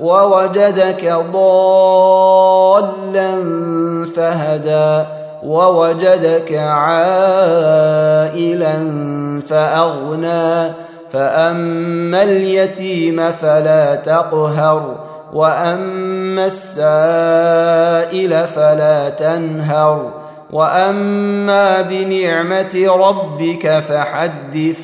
ووجدك ضالا فهدى ووجدك عائلا فأغنى. فأما اليتيم فلا تقهر وأما السائل فلا تنهر. وأما بنعمة ربك فحدث.